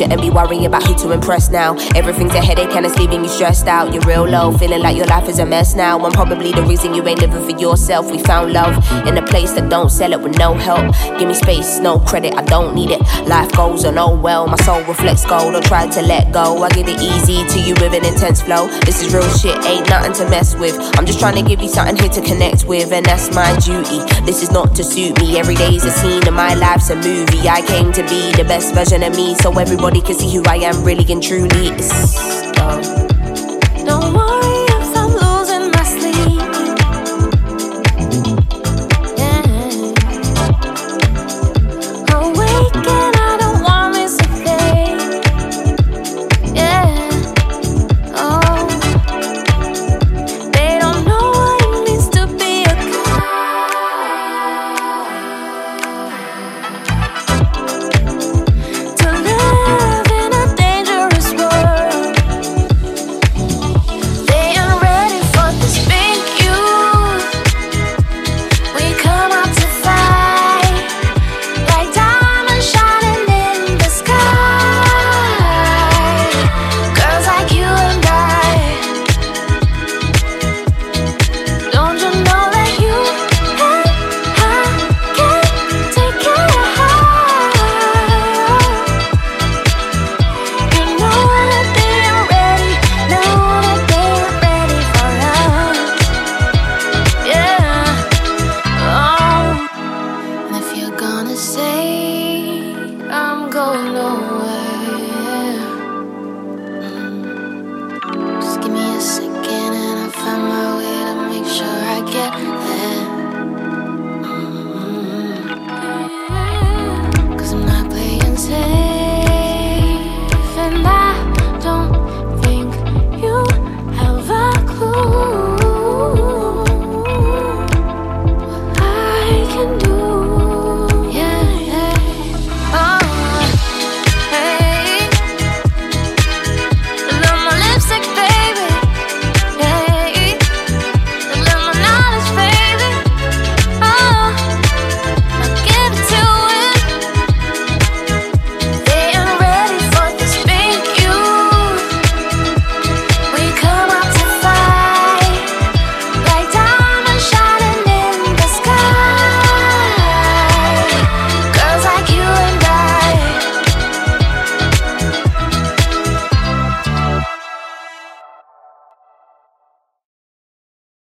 shouldn't be worrying about who to impress now. Everything's a headache and it's leaving you stressed out. You're real low, feeling like your life is a mess now. I'm probably the reason you ain't living for yourself. We found love in a place that don't sell it with no help. Give me space, no credit, I don't need it. Life goes on, oh well, my soul reflects gold. I try to let go. I give it easy to you with an intense flow. This is real shit, ain't nothing to mess with. I'm just trying to give you something here to connect with, and that's my duty. This is not to suit me. Every day's a scene, and my life's a movie. I came to be the best version of me, so everybody can see who I am really and truly. It's, uh. know